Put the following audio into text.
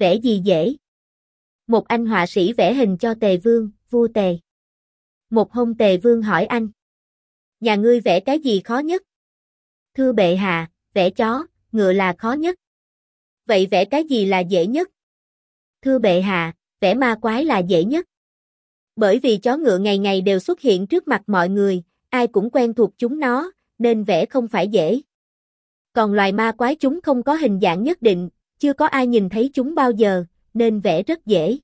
vẽ gì dễ? Một anh họa sĩ vẽ hình cho tề vương, vua tề. Một hôm tề vương hỏi anh. Nhà ngươi vẽ cái gì khó nhất? Thưa bệ hạ, vẽ chó, ngựa là khó nhất. Vậy vẽ cái gì là dễ nhất? Thưa bệ hạ, vẽ ma quái là dễ nhất. Bởi vì chó ngựa ngày ngày đều xuất hiện trước mặt mọi người, ai cũng quen thuộc chúng nó, nên vẽ không phải dễ. Còn loài ma quái chúng không có hình dạng nhất định, chưa có ai nhìn thấy chúng bao giờ, nên vẽ rất dễ.